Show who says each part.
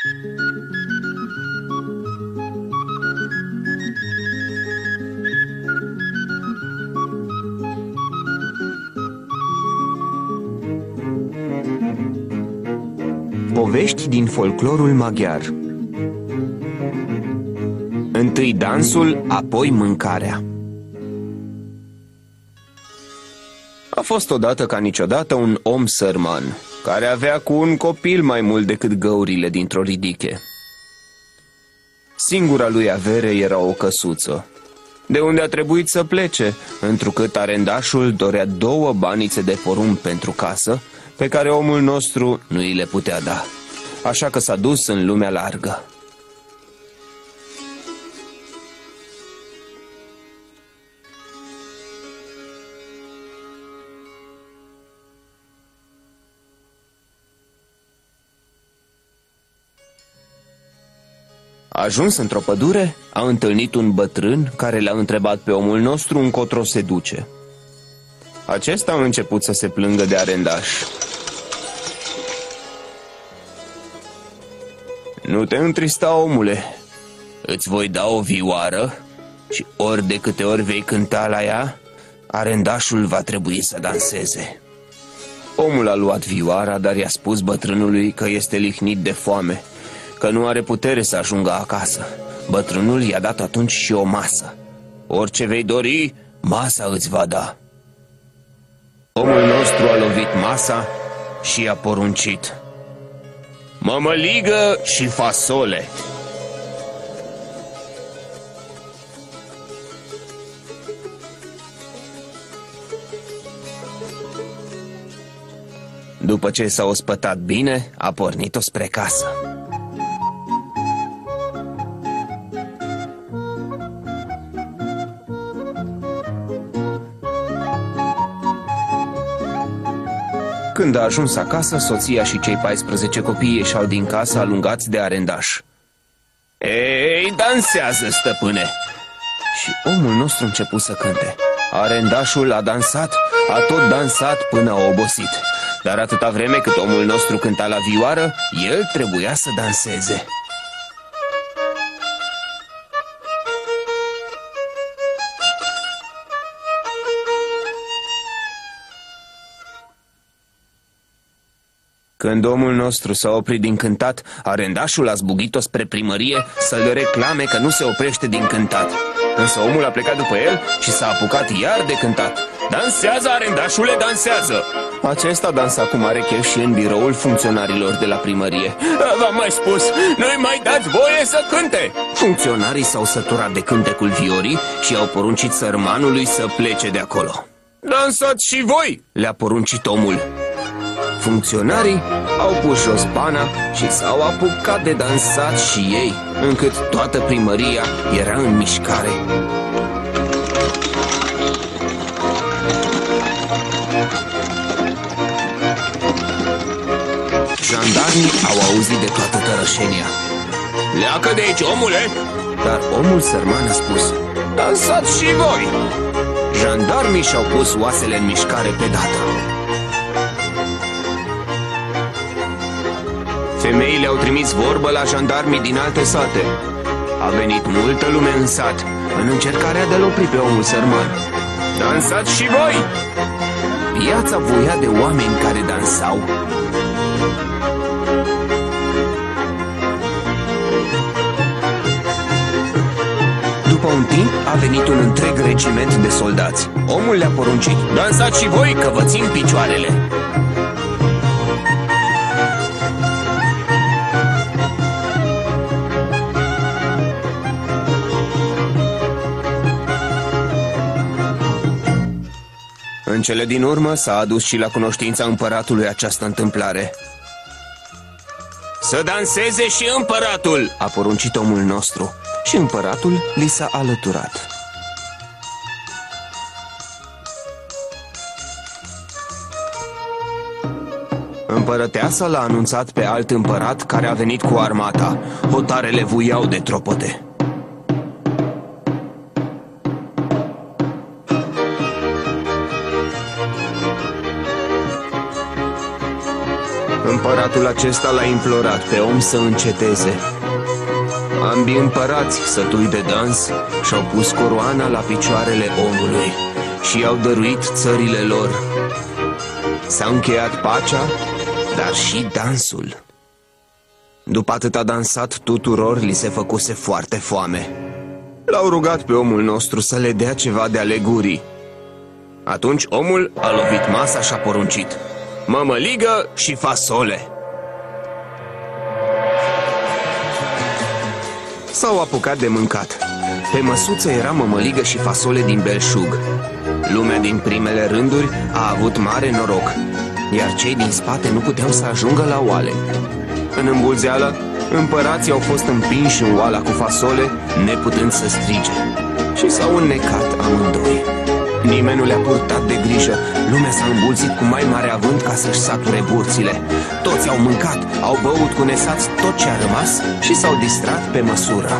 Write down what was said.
Speaker 1: Povești din folclorul maghiar. Întâi dansul, apoi mâncarea. A fost odată ca niciodată un om sărman Care avea cu un copil mai mult decât găurile dintr-o ridiche Singura lui avere era o căsuță de unde a trebuit să plece, întrucât arendașul dorea două banițe de porumb pentru casă pe care omul nostru nu îi le putea da. Așa că s-a dus în lumea largă. Ajuns într-o pădure, a întâlnit un bătrân care l-a întrebat pe omul nostru încotro se duce. Acesta a început să se plângă de arendaș. Nu te întrista, omule. Îți voi da o vioară și ori de câte ori vei cânta la ea, arendașul va trebui să danseze. Omul a luat vioara, dar i-a spus bătrânului că este lihnit de foame, că nu are putere să ajungă acasă. Bătrânul i-a dat atunci și o masă. Orice vei dori, masa îți va da. Omul nostru a lovit masa și a poruncit mămăligă și fasole. După ce s-a ospătat bine, a pornit-o spre casă. Când a ajuns acasă, soția și cei 14 copii ieșeau din casă alungați de arendaș. Ei, dansează, stăpâne! Și omul nostru început să cânte. Arendașul a dansat, a tot dansat până a obosit. Dar atâta vreme cât omul nostru cânta la vioară, el trebuia să danseze. Când omul nostru s-a oprit din cântat, arendașul a zbugit-o spre primărie să-l reclame că nu se oprește din cântat. Însă omul a plecat după el și s-a apucat iar de cântat. Dansează, arendașule, dansează! Acesta dansa cu mare chef și în biroul funcționarilor de la primărie. V-am mai spus, nu-i mai dați voie să cânte! Funcționarii s-au săturat de cântecul viorii și au poruncit sărmanului să plece de acolo. Dansați și voi, le-a poruncit omul. Funcționarii au pus jos pana și s-au apucat de dansat și ei, încât toată primăria era în mișcare. Jandarmii au auzit de toată tărășenia. Leacă de aici, omule! Dar omul sărman a spus, dansați și voi! Jandarmii și-au pus oasele în mișcare pe data. Femeile au trimis vorbă la jandarmii din alte sate. A venit multă lume în sat, în încercarea de a opri pe omul sărman. Dansați și voi! Piața voia de oameni care dansau. După un timp a venit un întreg regiment de soldați. Omul le-a poruncit, dansați și voi că vă țin picioarele. Cele din urmă s-a adus și la cunoștința împăratului această întâmplare. Să danseze și împăratul, a poruncit omul nostru. Și împăratul li s-a alăturat. Împărăteasa l-a anunțat pe alt împărat care a venit cu armata. Hotarele vuiau de tropote. Împăratul acesta l-a implorat pe om să înceteze. Ambii împărați, sătui de dans, și-au pus coroana la picioarele omului și i-au dăruit țările lor. S-a încheiat pacea, dar și dansul. După atât a dansat tuturor, li se făcuse foarte foame. L-au rugat pe omul nostru să le dea ceva de alegurii. Atunci omul a lovit masa și a poruncit Mămăligă și fasole. S-au apucat de mâncat. Pe măsuță era mămăligă și fasole din belșug. Lumea din primele rânduri a avut mare noroc Iar cei din spate nu puteau să ajungă la oale. În îmbulzeală, împărații au fost împinși în oala cu fasole Neputând să strige. Și s-au înnecat amândoi Nimeni nu le-a purtat de grijă. Lumea s-a îmbulzit cu mai mare avânt ca să-și sature burțile. Toți au mâncat, au băut cu nesați tot ce a rămas Și s-au distrat pe măsură